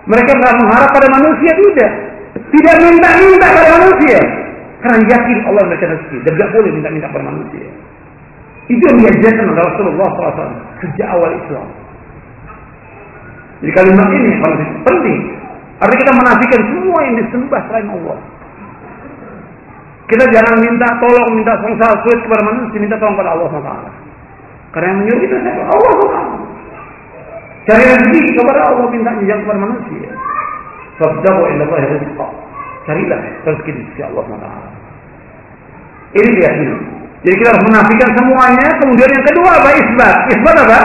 Mereka tidak mengharap pada manusia tidak. Tidak minta-minta pada manusia. Karena yakin Allah memberikan rezeki. Dan tidak boleh minta-minta pada manusia. Itu yang diajarkan oleh Rasulullah SAW. Sejak awal Islam. Jadi kalimat ini penting. Artinya kita menafikan semua yang disembah selain Allah. Kita jangan minta tolong, minta sengsara sulit kepada manusia, minta tolong kepada Allah SWT. Karena yang menyuruh kita siapa? Allah SWT. Cari rezeki kepada Allah, minta jangan kepada manusia. Fabdahu illa Allah rizqa. Carilah rezeki di sisi Allah SWT. Ini keyakinan. Jadi kita harus menafikan semuanya. Kemudian yang kedua apa? Isbat. Isbat apa?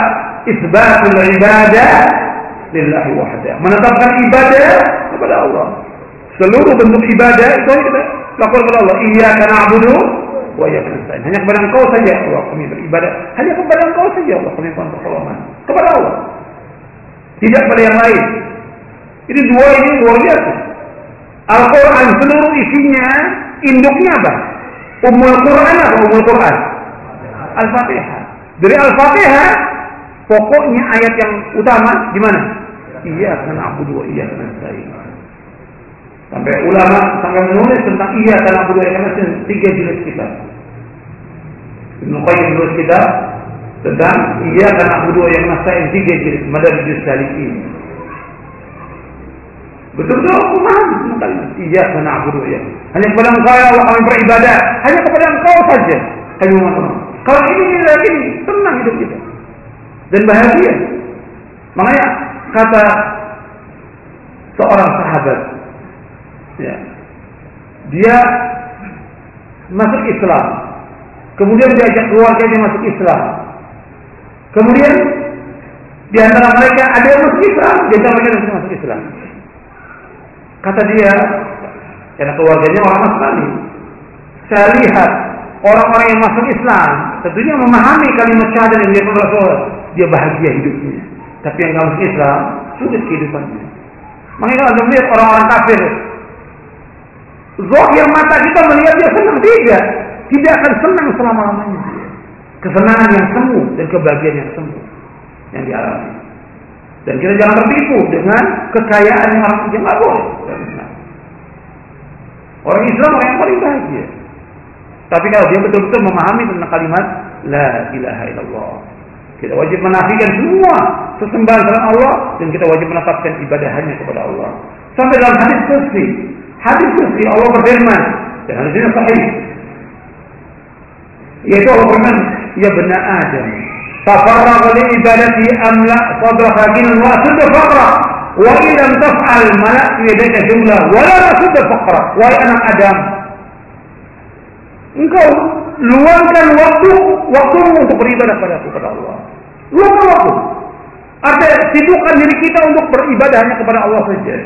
Isbatul ibadah lillahi wahda. Menetapkan ibadah kepada Allah. Seluruh bentuk ibadah itu kita lakukan kepada Allah. Iya karena abudu wa iya nasta'in. Hanya kepada Engkau saja Allah kami beribadah. Hanya kepada Engkau saja Allah kami mohon pertolongan. Kepada Allah. Tidak kepada yang lain. Ini dua ini luar biasa. Al-Quran seluruh isinya induknya apa? Ummul Quran apa Ummul Quran? Al-Fatihah. Dari Al-Fatihah pokoknya ayat yang utama di mana? Iya karena abudu wa iya nasta'in. Sampai ulama sampai menulis tentang iya karena budaya karena tiga jenis kita. Ibnu Qayyim menulis kita tentang iya karena budaya yang yang tiga jenis madarijus salikin. Betul-betul aku paham tentang iya karena budaya. Hanya kepada engkau ya Allah kami beribadah. Hanya kepada engkau saja kami memohon. Kalau ini kita yakin tenang hidup kita dan bahagia. Makanya kata seorang sahabat ya, dia masuk Islam, kemudian diajak keluarganya masuk Islam, kemudian di antara mereka ada yang masuk Islam, di antara mereka yang masuk Islam. Kata dia, karena keluarganya orang Nasrani, saya lihat orang-orang yang masuk Islam tentunya memahami kalimat syahadat yang dia Rasul, dia bahagia hidupnya. Tapi yang masuk Islam sulit kehidupannya. Makanya kalau melihat orang-orang kafir Zohir mata kita melihat dia senang tidak. Tidak akan senang selama-lamanya. Kesenangan yang semu dan kebahagiaan yang semu yang dialami. Dan kita jangan tertipu dengan kekayaan yang orang yang nggak boleh. Orang Islam orang yang paling bahagia. Tapi kalau dia betul-betul memahami tentang kalimat La ilaha illallah. Kita wajib menafikan semua sesembahan selain Allah dan kita wajib menetapkan ibadah hanya kepada Allah. Sampai dalam hadis kursi, hadis kursi Allah berfirman dan hadis ini sahih. Yaitu Allah berfirman, ya benar Adam, tafarraq li ibadati amla sadraka ginan wa asud faqra wa in taf'al malak yadaka jumlah wa la asud faqra wa anak Adam Engkau luangkan waktu waktumu untuk beribadah pada kepada Allah. Luangkan waktu. Ada sibukkan diri kita untuk beribadah hanya kepada Allah saja.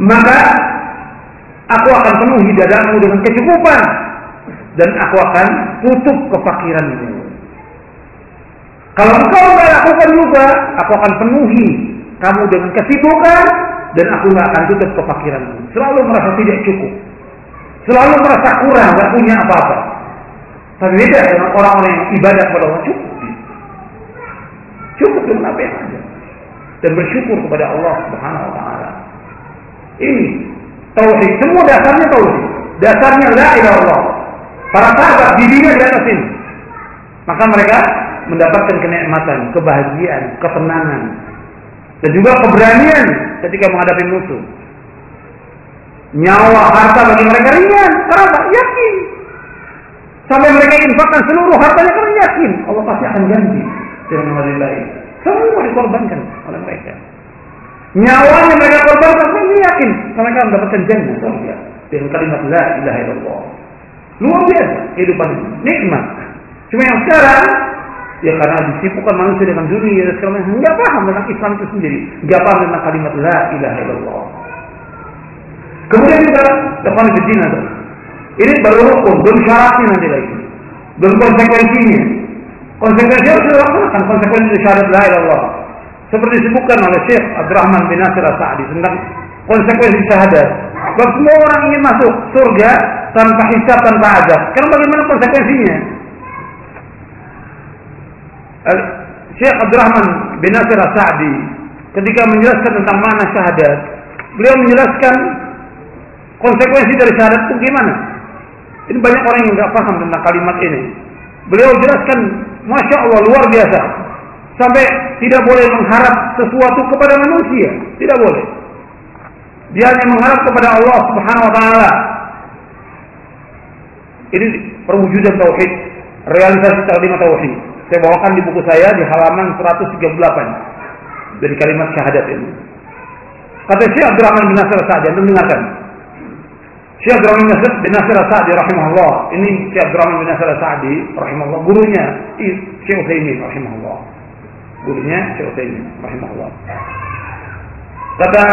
Maka aku akan penuhi dadamu dengan kecukupan dan aku akan tutup kefakiranmu. Kalau engkau tidak lakukan juga, aku akan penuhi kamu dengan kesibukan dan aku tidak akan tutup kefakiranmu. Selalu merasa tidak cukup. Selalu merasa kurang, nggak punya apa-apa. Tapi beda dengan orang-orang yang ibadah kepada Allah cukup. Cukup dengan apa yang ada. Dan bersyukur kepada Allah Subhanahu wa taala. Ini tauhid. Semua dasarnya tauhid. Dasarnya la ilaha Allah. Para sahabat dirinya di atas ini. Maka mereka mendapatkan kenikmatan, kebahagiaan, ketenangan, dan juga keberanian ketika menghadapi musuh. Nyawa, harta bagi mereka ringan. Kenapa? Yakin. Sampai mereka infakkan seluruh hartanya karena yakin. Allah pasti akan ganti dengan hari lain. Semua dikorbankan oleh mereka. Nyawanya mereka korbankan, mereka yakin. Mereka mendapatkan jannah surga dengan kalimat la ilaha illallah. Luar biasa kehidupan. Nikmat. Cuma yang sekarang Ya karena disibukkan manusia dengan dunia dan segala macam. Enggak paham tentang Islam itu sendiri. Enggak paham tentang kalimat la ilaha illallah. Kemudian juga depan berzina. Ini baru hukum, belum syaratnya nanti lagi. Belum konsekuensinya. Konsekuensi harus dilaksanakan konsekuensi syarat la ilallah. Seperti disebutkan oleh Syekh Abdurrahman bin Nasir As-Sa'di tentang konsekuensi syahadat. Bahwa semua orang ingin masuk surga tanpa hisab, tanpa adab. Karena bagaimana konsekuensinya? Syekh Abdurrahman bin Nasir As-Sa'di ketika menjelaskan tentang mana syahadat, beliau menjelaskan Konsekuensi dari syahadat itu gimana? Ini banyak orang yang nggak paham tentang kalimat ini. Beliau jelaskan, masya Allah luar biasa. Sampai tidak boleh mengharap sesuatu kepada manusia, tidak boleh. Dia hanya mengharap kepada Allah Subhanahu Wa Taala. Ini perwujudan tauhid, realisasi kalimat tauhid. Saya bawakan di buku saya di halaman 138 dari kalimat syahadat ini. Kata Syekh Abdurrahman bin Nasir Sa'di, dengarkan. Syekh Abdurrahman bin Nasir Sa'di rahimahullah. Ini Syekh Abdurrahman bin Nasir Sa'di rahimahullah. Gurunya Syekh Utsaimin rahimahullah. Gurunya Syekh Utsaimin rahimahullah. Kata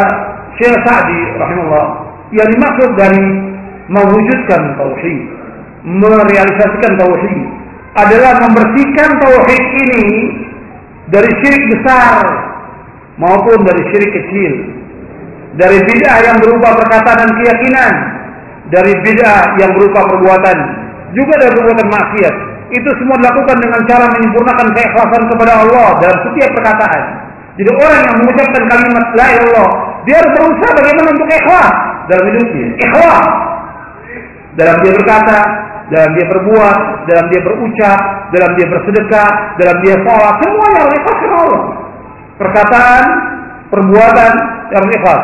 Syekh Sa'di rahimahullah, yang dimaksud dari mewujudkan tauhid, merealisasikan tauhid adalah membersihkan tauhid ini dari syirik besar maupun dari syirik kecil. Dari bid'ah yang berupa perkataan dan keyakinan dari bid'ah yang berupa perbuatan, juga dari perbuatan maksiat. Itu semua dilakukan dengan cara menyempurnakan keikhlasan kepada Allah dalam setiap perkataan. Jadi orang yang mengucapkan kalimat la ilallah, dia harus berusaha bagaimana untuk ikhlas dalam hidupnya. Ikhlas dalam dia berkata, dalam dia berbuat, dalam dia berucap, dalam dia bersedekah, dalam dia sholat, semuanya harus ikhlas karena Allah. Perkataan, perbuatan harus ikhlas.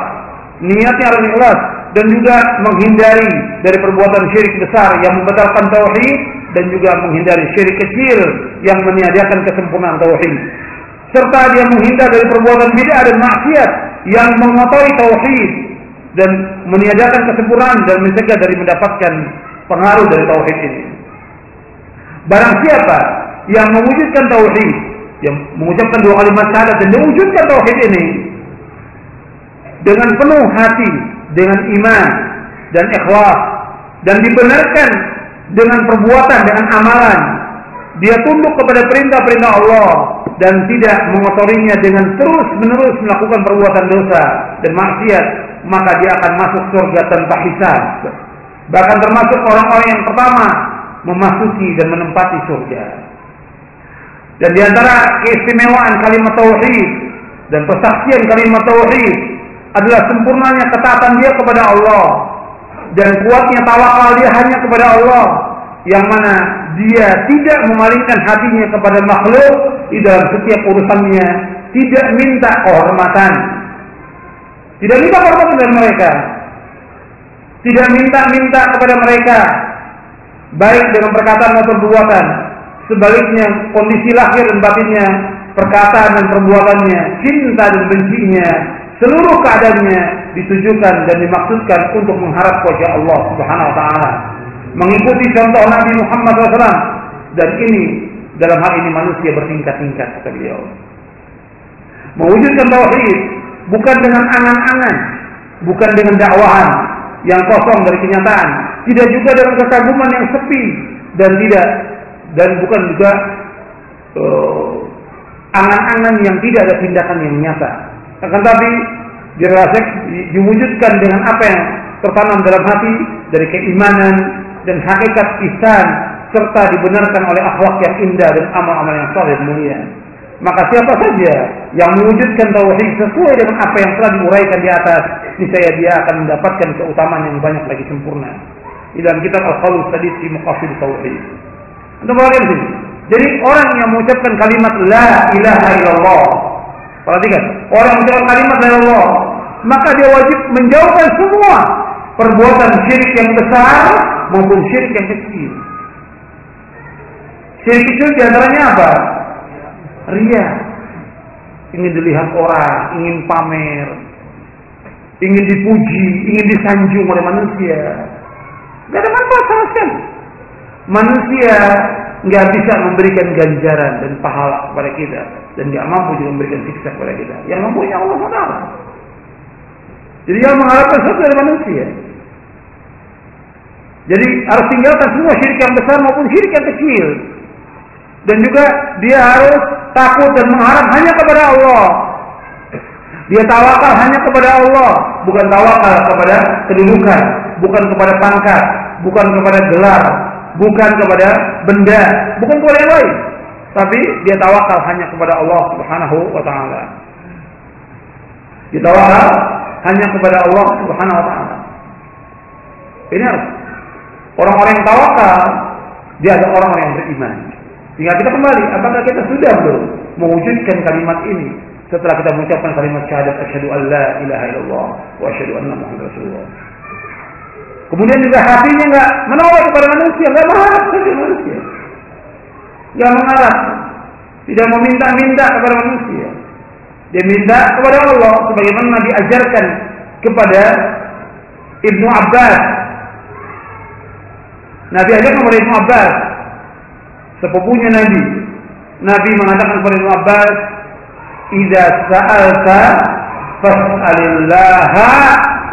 Niatnya harus ikhlas dan juga menghindari dari perbuatan syirik besar yang membatalkan tauhid dan juga menghindari syirik kecil yang meniadakan kesempurnaan tauhid serta dia menghindar dari perbuatan bid'ah dan maksiat yang mengotori tauhid dan meniadakan kesempurnaan dan mencegah dari mendapatkan pengaruh dari tauhid ini. Barang siapa yang mewujudkan tauhid, yang mengucapkan dua kalimat syahadat dan mewujudkan tauhid ini dengan penuh hati dengan iman dan ikhlas dan dibenarkan dengan perbuatan dengan amalan dia tunduk kepada perintah-perintah Allah dan tidak mengotorinya dengan terus-menerus melakukan perbuatan dosa dan maksiat maka dia akan masuk surga tanpa hisab. Bahkan termasuk orang-orang yang pertama memasuki dan menempati surga. Dan di antara keistimewaan kalimat tauhid dan persaksian kalimat tauhid adalah sempurnanya ketaatan dia kepada Allah dan kuatnya tawakal dia hanya kepada Allah yang mana dia tidak memalingkan hatinya kepada makhluk di dalam setiap urusannya tidak minta kehormatan. Tidak minta kehormatan dari mereka. Tidak minta-minta kepada mereka baik dengan perkataan maupun perbuatan. Sebaliknya kondisi lahir dan batinnya perkataan dan perbuatannya cinta dan bencinya seluruh keadaannya ditujukan dan dimaksudkan untuk mengharap wajah Allah Subhanahu wa taala. Mengikuti contoh Nabi Muhammad SAW dan ini dalam hal ini manusia bertingkat-tingkat kata beliau. Mewujudkan tauhid bukan dengan angan-angan bukan dengan dakwahan yang kosong dari kenyataan, tidak juga dengan kekaguman yang sepi dan tidak dan bukan juga uh, angan-angan yang tidak ada tindakan yang nyata. Akan tapi dirasik diwujudkan dengan apa yang tertanam dalam hati dari keimanan dan hakikat ihsan serta dibenarkan oleh akhlak yang indah dan amal-amal yang saleh mulia. Maka siapa saja yang mewujudkan tauhid sesuai dengan apa yang telah diuraikan di atas, niscaya dia akan mendapatkan keutamaan yang banyak lagi sempurna. Di dalam kitab Al-Khalus tadi di Tauhid. Untuk. Jadi orang yang mengucapkan kalimat la ilaha illallah. Perhatikan, orang mengucapkan kalimat la ilaha maka dia wajib menjauhkan semua perbuatan syirik yang besar maupun syirik yang kecil. Syirik kecil di antaranya apa? Ria. Ingin dilihat orang, ingin pamer, ingin dipuji, ingin disanjung oleh manusia. Gak ada manfaat sama sekali. Manusia nggak bisa memberikan ganjaran dan pahala kepada kita dan nggak mampu juga memberikan siksa kepada kita. Yang mampu ya Allah Taala. Jadi yang mengharapkan sesuatu dari manusia. Jadi harus tinggalkan semua syirik yang besar maupun syirik yang kecil. Dan juga dia harus takut dan mengharap hanya kepada Allah. Dia tawakal hanya kepada Allah, bukan tawakal kepada kedudukan, bukan kepada pangkat, bukan kepada gelar, bukan kepada benda, bukan kepada yang lain. Tapi dia tawakal hanya kepada Allah Subhanahu wa taala. Dia tawakal hanya kepada Allah Subhanahu wa taala. Ini harus orang-orang yang tawakal dia ada orang-orang yang beriman. Tinggal kita kembali, apakah kita sudah belum mewujudkan kalimat ini setelah kita mengucapkan kalimat syahadat asyhadu an la ilaha illallah wa asyhadu anna muhammadar rasulullah. Kemudian juga hatinya enggak menolak kepada manusia, enggak mengharap kepada manusia. Enggak mengharap, tidak meminta-minta kepada manusia. Dia minta kepada Allah sebagaimana diajarkan kepada Ibnu Abbas. Nabi ajarkan kepada Ibnu Abbas sepupunya Nabi. Nabi mengatakan kepada Ibnu Abbas, "Idza sa'alta fas'alillaha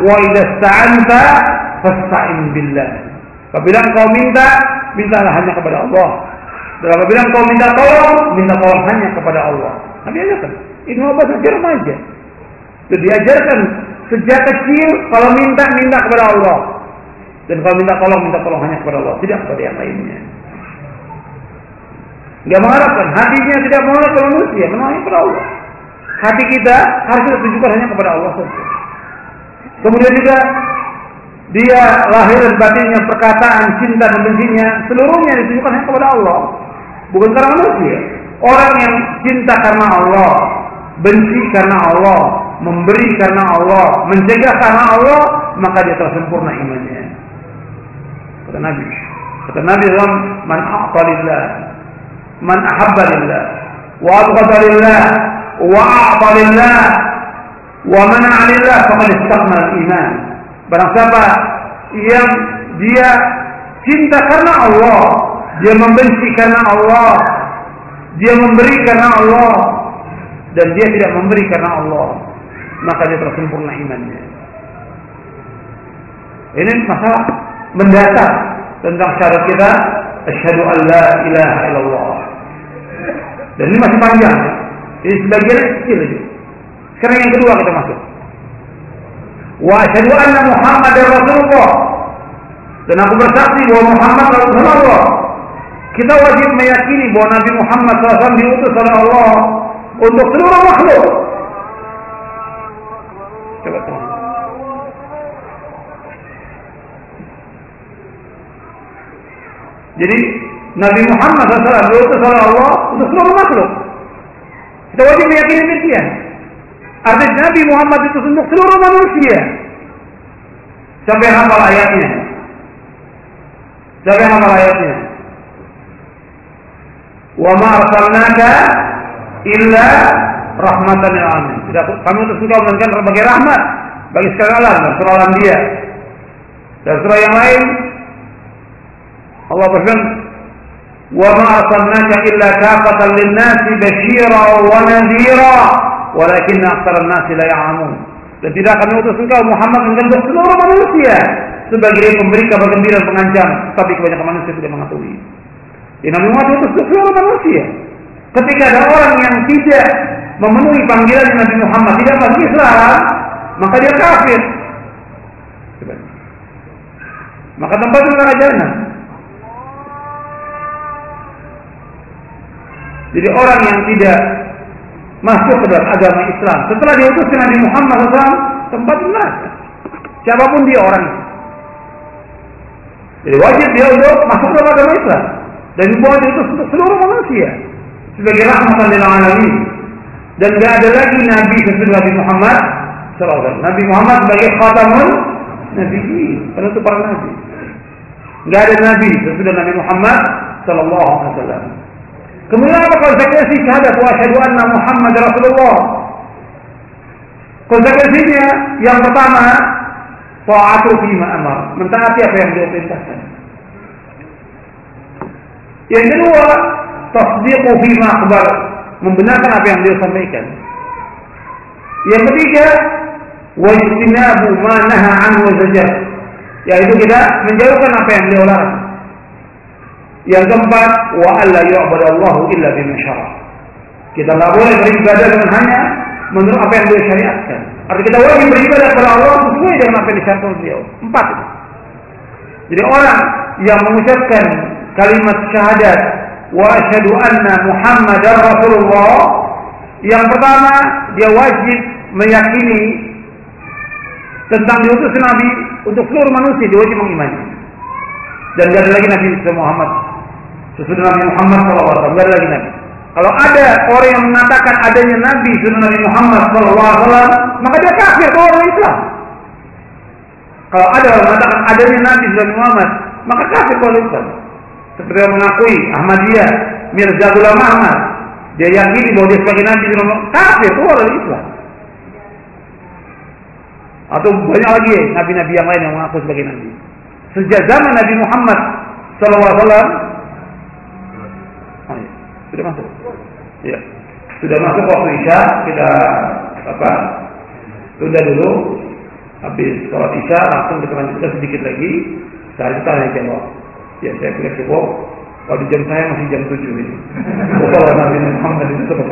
wa idza sta'anta fasta'in billah." Apabila engkau minta, mintalah hanya kepada Allah. Dan apabila engkau minta tolong, minta tolong hanya kepada Allah. Nabi ajarkan. Ibnu Abbas sejak remaja. Dan diajarkan sejak kecil kalau minta minta kepada Allah. Dan kalau minta tolong minta tolong hanya kepada Allah, tidak kepada yang lainnya. Dia mengharapkan hatinya tidak kepada manusia, menolak kepada Allah. Hati kita harus ditujukan hanya kepada Allah saja. Kemudian juga dia lahir dan batinnya perkataan cinta dan bencinya seluruhnya ditujukan hanya kepada Allah, bukan karena manusia. Orang yang cinta karena Allah, benci karena Allah, memberi karena Allah, mencegah karena Allah, maka dia telah sempurna imannya. Kata Nabi. Kata Nabi SAW, Man aqbalillah man ahabba lillah. Wa abghada lillah. Wa wa faqad istakmala iman barang siapa yang dia cinta karena Allah dia membenci karena Allah dia memberi karena Allah dan dia tidak memberi karena Allah maka dia tersempurna imannya ini masalah mendasar tentang syarat kita asyhadu an la ilaha illallah dan ini masih panjang. Ini sebagian kecil. Sekarang yang kedua kita masuk. Wa asyhadu anna Muhammadar Rasulullah. Dan aku bersaksi bahwa Muhammad Rasulullah. Kita wajib meyakini bahwa Nabi Muhammad SAW diutus oleh Allah untuk seluruh makhluk. Coba. Jadi Nabi Muhammad SAW diutus oleh Allah untuk seluruh makhluk. Kita wajib meyakini demikian. Artinya Nabi Muhammad itu untuk seluruh manusia. Sampai hafal ayatnya. Sampai hafal ayatnya. Wa ma arsalnaka illa rahmatan lil alamin. Tidak kami untuk engkau melainkan sebagai rahmat bagi sekalian alam dan surah dia. Dan surah yang lain Allah berfirman Wa ma arsalnaka illa kafatan lin-nasi basyira wa nadhira walakin aktsara an-nasi la ya'lamun. Dan tidak akan mengutus engkau Muhammad untuk seluruh manusia sebagai pemberi kabar gembira dan pengancam, tapi kebanyakan manusia tidak mengetahui. Di Nabi Muhammad itu seluruh manusia. Ketika ada orang yang tidak memenuhi panggilan Nabi Muhammad, tidak masuk Islam, maka dia kafir. Maka tempat neraka jahanam. Jadi orang yang tidak masuk ke dalam agama Islam setelah diutus Nabi Muhammad SAW tempat neraka. Siapa pun dia orang Jadi wajib dia untuk masuk ke dalam agama Islam dan dibawa diutus untuk seluruh manusia sebagai rahmatan lil alamin. Dan tidak ada lagi nabi sesudah Nabi Muhammad SAW. Nabi Muhammad sebagai khatamun nabi penutup para nabi. Tidak ada nabi sesudah Nabi Muhammad wasallam. Kemudian apa konsekuensi syahadat wa asyhadu anna Muhammad Rasulullah? Konsekuensinya yang pertama taatu fima amar, mentaati apa yang dia perintahkan. Yang kedua, tasdiqu fima akhbar, membenarkan apa yang dia sampaikan. Yang ketiga, wajtinabu ma naha anhu yaitu kita menjauhkan apa yang dia larang. Yang keempat, wa alla yu'badallahu illa bima syara. Kita tidak boleh beribadah dengan hanya menurut apa yang dia syariatkan. Artinya kita wajib beribadah kepada Allah sesuai dengan apa yang disyariatkan beliau. Empat. Jadi orang yang mengucapkan kalimat syahadat wa asyhadu anna Muhammadar Rasulullah yang pertama dia wajib meyakini tentang diutus Nabi untuk seluruh manusia dia wajib mengimani dan tidak ada lagi Nabi Muhammad sesudah Nabi Muhammad SAW tidak lagi Nabi kalau ada orang yang mengatakan adanya Nabi sesudah Nabi Muhammad SAW maka dia kafir ke orang Islam kalau ada orang mengatakan adanya Nabi sesudah Nabi Muhammad maka kafir orang Islam seperti yang mengakui Ahmadiyah Mirza Ghulam Ahmad dia yakini bahwa dia sebagai Nabi kafir keluar dari Islam atau banyak lagi nabi-nabi yang lain yang mengaku sebagai nabi. Sejak zaman Nabi Muhammad SAW. Sudah masuk. Ya. Sudah masuk waktu Isya, kita apa? Tunda dulu. Habis sholat Isya langsung kita lanjutkan sedikit lagi. Sehari kita hanya jawab. Ya, saya punya cukup. Kalau di jam saya masih jam 7 ini. (laughs) Kalau Nabi Muhammad itu tetap